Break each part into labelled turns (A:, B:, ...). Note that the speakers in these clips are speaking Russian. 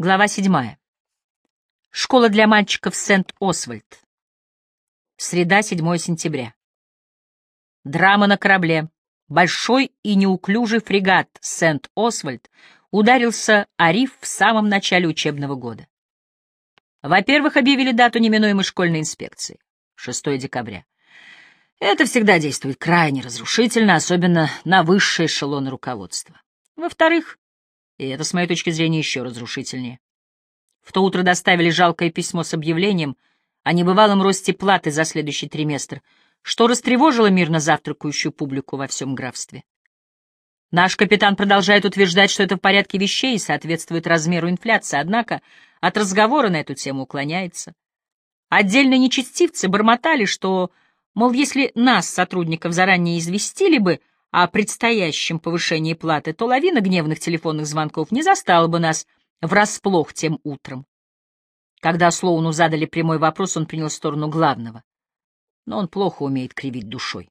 A: Глава седьмая. Школа для мальчиков Сент-Освальд. Среда, 7 сентября. Драма на корабле. Большой и неуклюжий фрегат Сент-Освальд ударился о риф в самом начале учебного года. Во-первых, объявили дату неминуемой школьной инспекции — 6 декабря. Это всегда действует крайне разрушительно, особенно на высшие эшелоны руководства. Во-вторых, и это, с моей точки зрения, еще разрушительнее. В то утро доставили жалкое письмо с объявлением о небывалом росте платы за следующий триместр, что растревожило мирно завтракающую публику во всем графстве. Наш капитан продолжает утверждать, что это в порядке вещей и соответствует размеру инфляции, однако от разговора на эту тему уклоняется. Отдельные нечестивцы бормотали, что, мол, если нас, сотрудников, заранее известили бы о предстоящем повышении платы, то лавина гневных телефонных звонков не застала бы нас врасплох тем утром. Когда Слоуну задали прямой вопрос, он принял сторону главного. Но он плохо умеет кривить душой.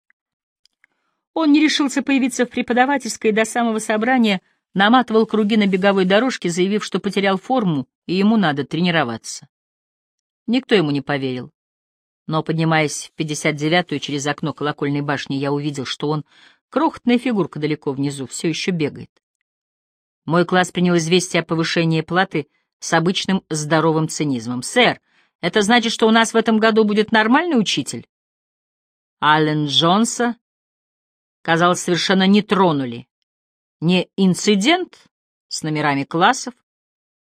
A: Он не решился появиться в преподавательской и до самого собрания наматывал круги на беговой дорожке, заявив, что потерял форму и ему надо тренироваться. Никто ему не поверил. Но, поднимаясь в 59-ю через окно колокольной башни, я увидел, что он Крохотная фигурка далеко внизу все еще бегает. Мой класс принял известие о повышении платы с обычным здоровым цинизмом. «Сэр, это значит, что у нас в этом году будет нормальный учитель?» Аллен Джонса, казалось, совершенно не тронули. Не инцидент с номерами классов,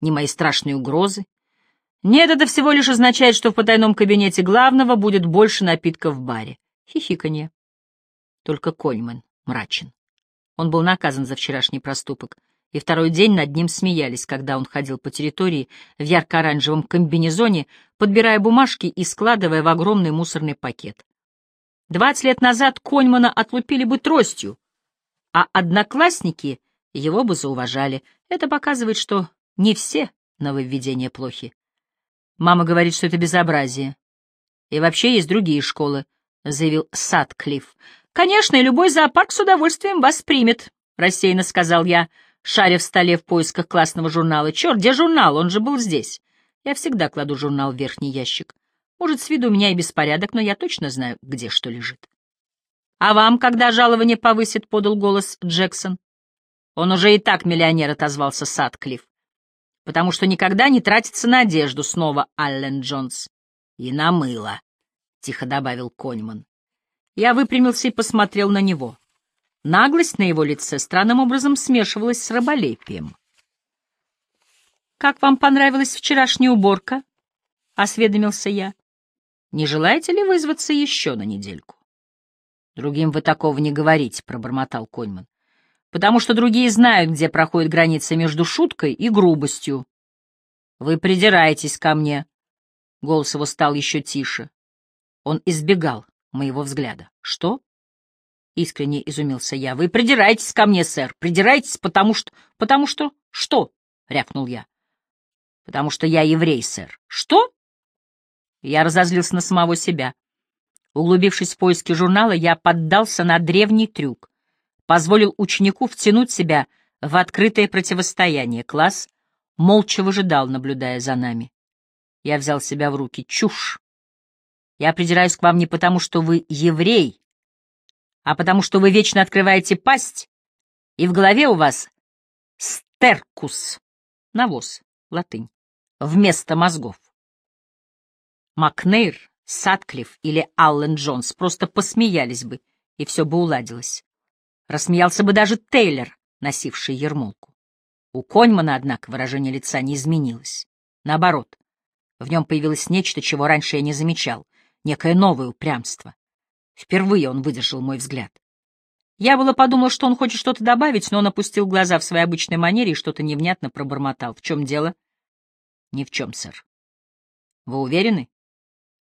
A: не мои страшные угрозы. Нет, это всего лишь означает, что в потайном кабинете главного будет больше напитков в баре. Хихиканье. Только Кольман мрачен. Он был наказан за вчерашний проступок, и второй день над ним смеялись, когда он ходил по территории в ярко-оранжевом комбинезоне, подбирая бумажки и складывая в огромный мусорный пакет. Двадцать лет назад Коньмана отлупили бы тростью, а одноклассники его бы зауважали. Это показывает, что не все нововведения плохи. Мама говорит, что это безобразие. И вообще есть другие школы, — заявил Садклифф. «Конечно, и любой зоопарк с удовольствием вас примет», — рассеянно сказал я, шаря в столе в поисках классного журнала. «Черт, где журнал? Он же был здесь». Я всегда кладу журнал в верхний ящик. Может, с виду у меня и беспорядок, но я точно знаю, где что лежит. «А вам, когда жалование повысит?» — подал голос Джексон. «Он уже и так миллионер», — отозвался Садклифф. «Потому что никогда не тратится на одежду», — снова Аллен Джонс. «И на мыло», — тихо добавил Коньман. Я выпрямился и посмотрел на него. Наглость на его лице странным образом смешивалась с раболепием. «Как вам понравилась вчерашняя уборка?» — осведомился я. «Не желаете ли вызваться еще на недельку?» «Другим вы такого не говорите», — пробормотал Коньман. «Потому что другие знают, где проходит граница между шуткой и грубостью». «Вы придираетесь ко мне». Голос его стал еще тише. Он избегал моего взгляда. «Что?» — искренне изумился я. «Вы придираетесь ко мне, сэр, придираетесь, потому что...» «Потому что... что?» — рявкнул я. «Потому что я еврей, сэр». «Что?» Я разозлился на самого себя. Углубившись в поиски журнала, я поддался на древний трюк. Позволил ученику втянуть себя в открытое противостояние. Класс молча выжидал, наблюдая за нами. Я взял себя в руки. Чушь! Я придираюсь к вам не потому, что вы еврей, а потому, что вы вечно открываете пасть, и в голове у вас стеркус, навоз, латынь, вместо мозгов. Макнейр, Садклифф или Аллен Джонс просто посмеялись бы, и все бы уладилось. Рассмеялся бы даже Тейлор, носивший ермолку. У Коньмана, однако, выражение лица не изменилось. Наоборот, в нем появилось нечто, чего раньше я не замечал — некое новое упрямство. Впервые он выдержал мой взгляд. Я было подумал, что он хочет что-то добавить, но он опустил глаза в своей обычной манере и что-то невнятно пробормотал. В чем дело? Ни в чем, сэр. Вы уверены?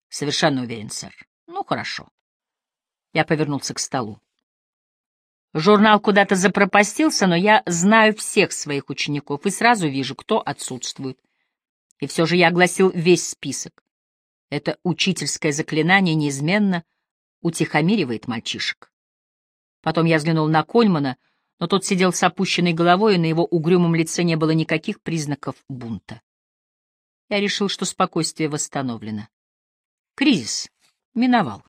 A: Совершенно уверен, сэр. Ну, хорошо. Я повернулся к столу. Журнал куда-то запропастился, но я знаю всех своих учеников и сразу вижу, кто отсутствует. И все же я огласил весь список. Это учительское заклинание неизменно утихомиривает мальчишек. Потом я взглянул на Кольмана, но тот сидел с опущенной головой, и на его угрюмом лице не было никаких признаков бунта. Я решил, что спокойствие восстановлено. Кризис миновал.